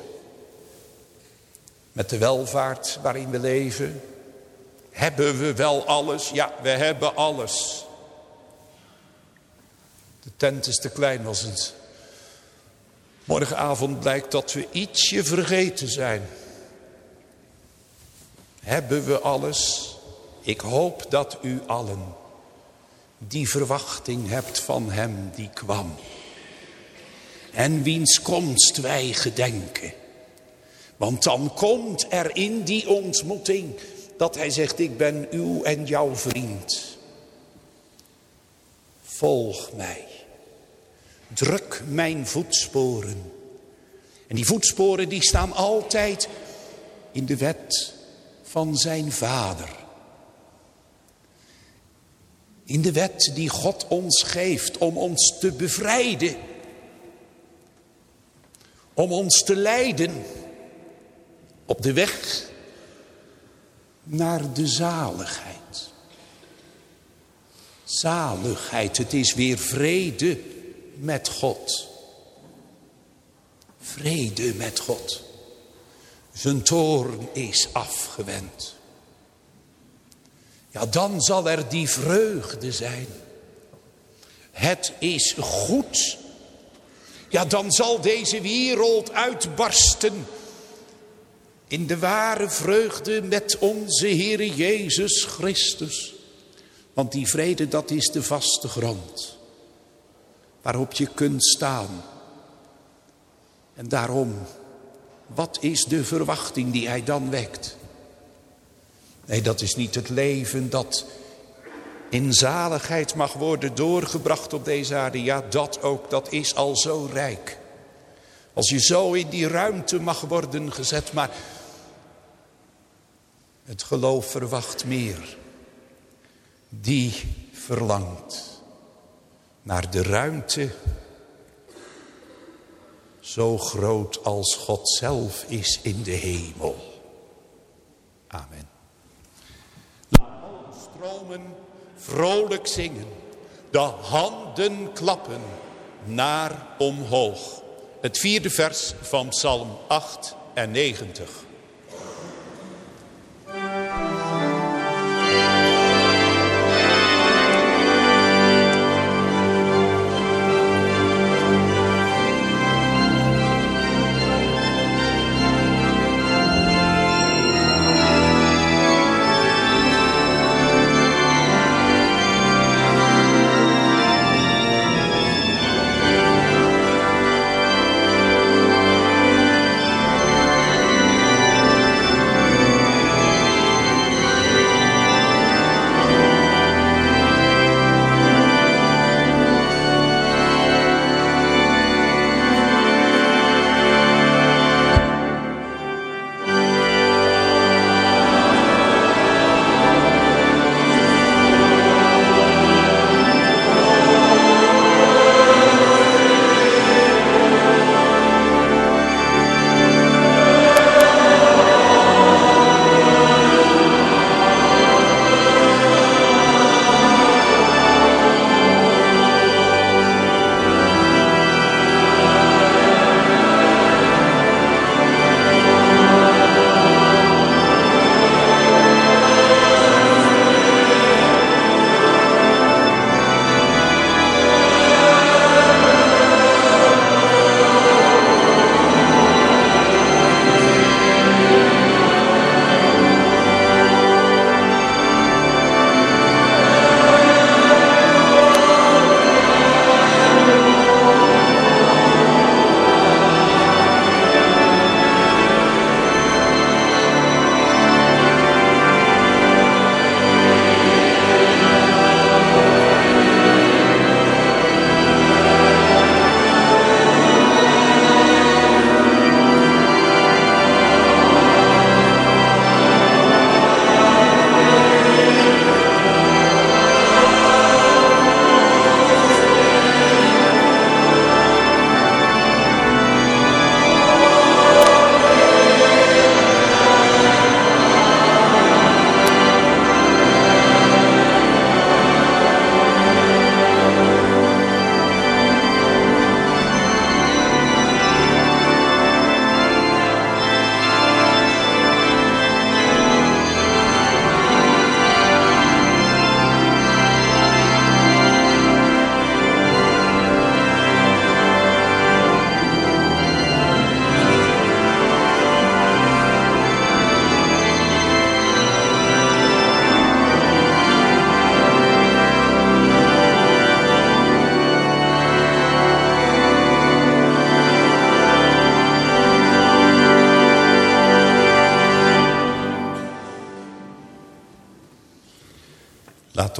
Met de welvaart waarin we leven. Hebben we wel alles? Ja, we hebben alles. De tent is te klein als het. Morgenavond blijkt dat we ietsje vergeten zijn. Hebben we alles? Ik hoop dat u allen die verwachting hebt van hem die kwam. En wiens komst wij gedenken. Want dan komt er in die ontmoeting dat hij zegt, ik ben uw en jouw vriend. Volg mij. Druk mijn voetsporen. En die voetsporen die staan altijd in de wet van zijn vader. In de wet die God ons geeft om ons te bevrijden. Om ons te leiden op de weg naar de zaligheid. Zaligheid, het is weer vrede met God. Vrede met God. Zijn toorn is afgewend. Ja, dan zal er die vreugde zijn. Het is goed. Ja, dan zal deze wereld uitbarsten in de ware vreugde met onze Heere Jezus Christus. Want die vrede, dat is de vaste grond waarop je kunt staan. En daarom, wat is de verwachting die hij dan wekt? Nee, dat is niet het leven dat in zaligheid mag worden doorgebracht op deze aarde. Ja, dat ook, dat is al zo rijk. Als je zo in die ruimte mag worden gezet, maar het geloof verwacht meer. Die verlangt naar de ruimte zo groot als God zelf is in de hemel. Amen. Laat allen stromen, vrolijk zingen, de handen klappen naar omhoog. Het vierde vers van Psalm 98. Laat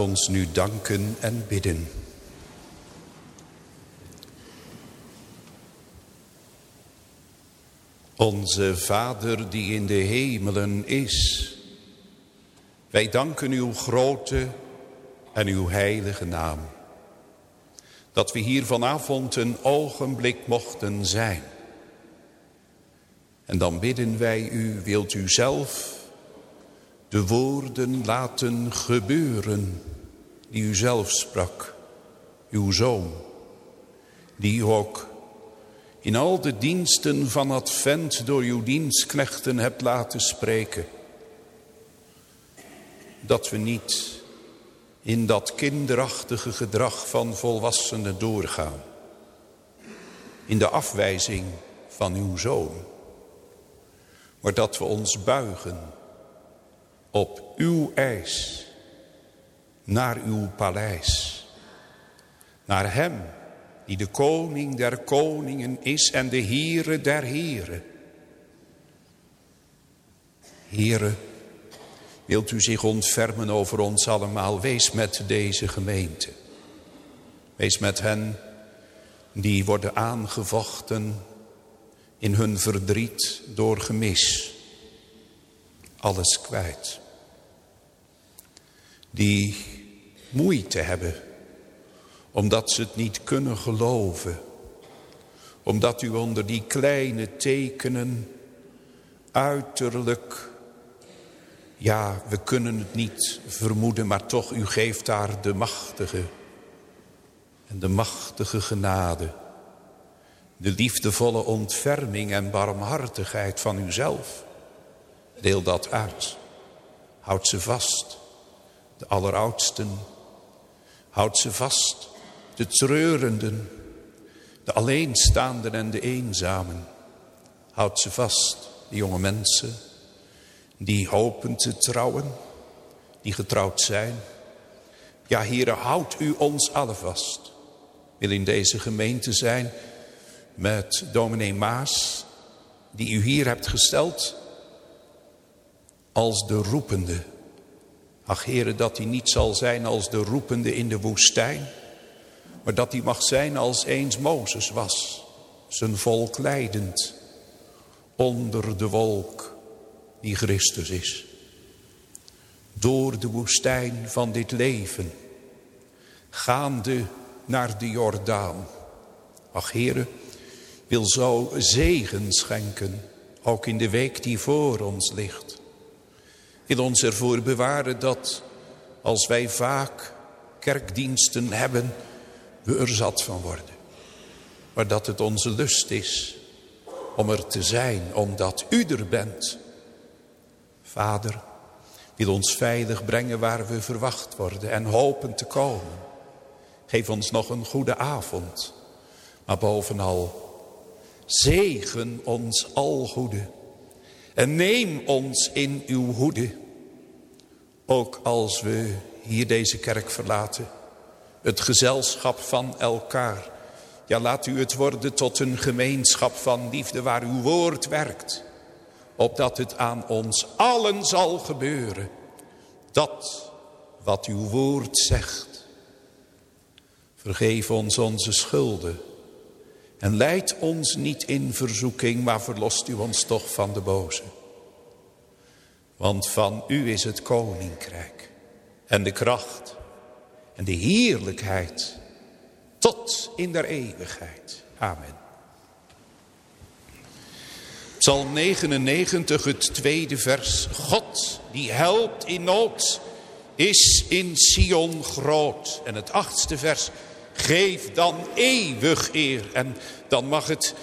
ons nu danken en bidden. Onze Vader die in de hemelen is. Wij danken uw grote en uw heilige naam. Dat we hier vanavond een ogenblik mochten zijn. En dan bidden wij u, wilt u zelf de woorden laten gebeuren die u zelf sprak, uw zoon, die u ook in al de diensten van Advent door uw dienstknechten hebt laten spreken. Dat we niet in dat kinderachtige gedrag van volwassenen doorgaan. In de afwijzing van uw zoon. Maar dat we ons buigen op uw eis naar uw paleis. Naar hem die de koning der koningen is en de Heere der heren. Heren, wilt u zich ontfermen over ons allemaal. Wees met deze gemeente. Wees met hen die worden aangevochten in hun verdriet door gemis. Alles kwijt. Die moeite hebben omdat ze het niet kunnen geloven. Omdat u onder die kleine tekenen uiterlijk, ja, we kunnen het niet vermoeden, maar toch, u geeft daar de machtige en de machtige genade. De liefdevolle ontferming en barmhartigheid van uzelf. Deel dat uit. Houd ze vast. De alleroudsten. Houd ze vast de treurenden, de alleenstaanden en de eenzamen. Houd ze vast, die jonge mensen, die hopen te trouwen, die getrouwd zijn. Ja, heren, houd u ons allen vast. Wil in deze gemeente zijn met dominee Maas, die u hier hebt gesteld als de roepende. Ach, heren, dat hij niet zal zijn als de roepende in de woestijn maar dat hij mag zijn als eens Mozes was. Zijn volk leidend. Onder de wolk die Christus is. Door de woestijn van dit leven. Gaande naar de Jordaan. Ach heren, wil zo zegen schenken. Ook in de week die voor ons ligt. Wil ons ervoor bewaren dat als wij vaak kerkdiensten hebben we er zat van worden. Maar dat het onze lust is om er te zijn, omdat u er bent. Vader, wil ons veilig brengen waar we verwacht worden en hopen te komen. Geef ons nog een goede avond. Maar bovenal, zegen ons al goede. En neem ons in uw hoede. Ook als we hier deze kerk verlaten het gezelschap van elkaar. Ja, laat u het worden tot een gemeenschap van liefde waar uw woord werkt. Opdat het aan ons allen zal gebeuren. Dat wat uw woord zegt. Vergeef ons onze schulden. En leid ons niet in verzoeking, maar verlost u ons toch van de boze. Want van u is het koninkrijk en de kracht en de heerlijkheid tot in der eeuwigheid. Amen. Psalm 99, het tweede vers. God die helpt in nood, is in Sion groot. En het achtste vers. Geef dan eeuwig eer. En dan mag het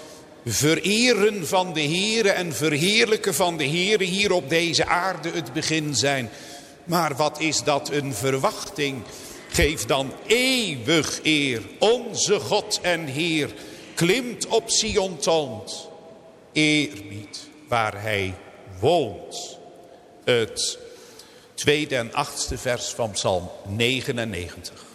vereren van de Heere en verheerlijken van de Heere hier op deze aarde het begin zijn. Maar wat is dat een verwachting Geef dan eeuwig eer, onze God en Heer, klimt op Sion toont, eerbied waar hij woont. Het tweede en achtste vers van Psalm 99.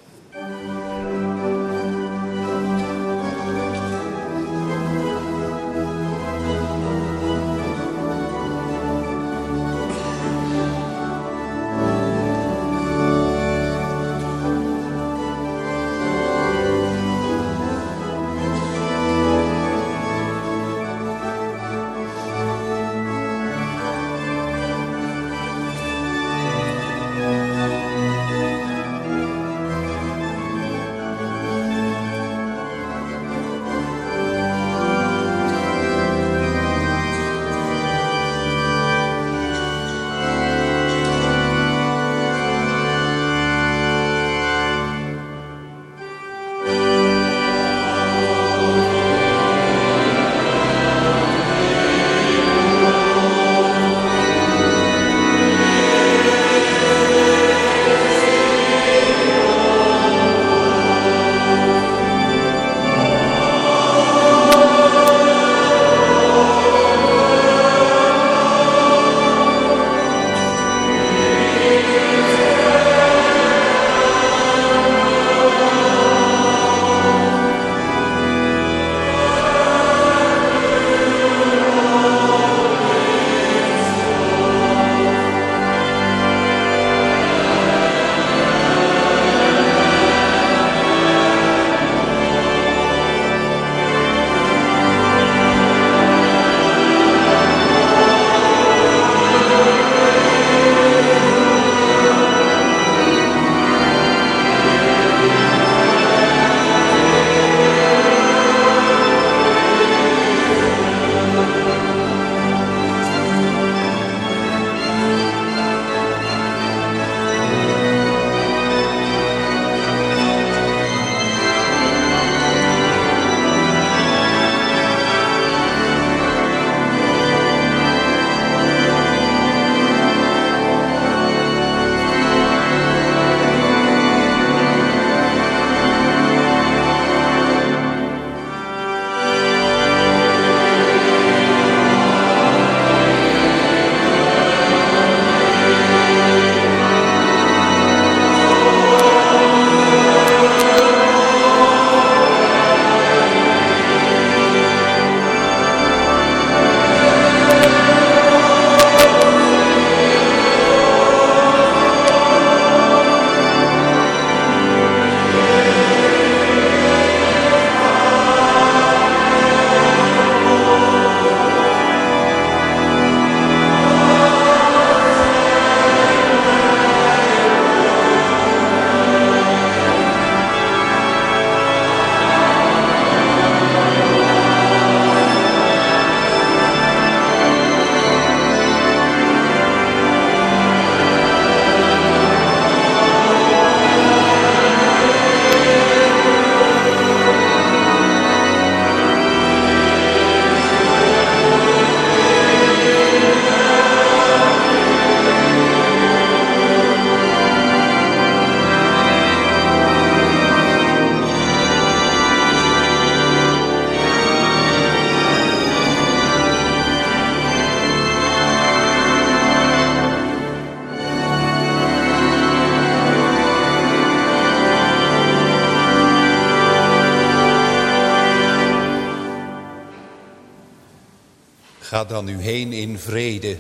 Dan nu heen in vrede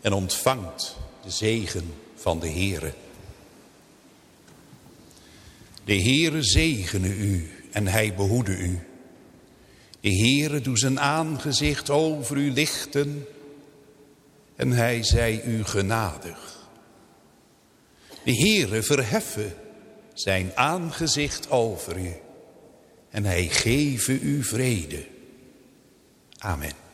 en ontvangt de zegen van de Heere. De Heere zegene u en hij behoede u. De Heere doet zijn aangezicht over u lichten en hij zij u genadig. De Heere verheffen zijn aangezicht over u en hij geven u vrede. Amen.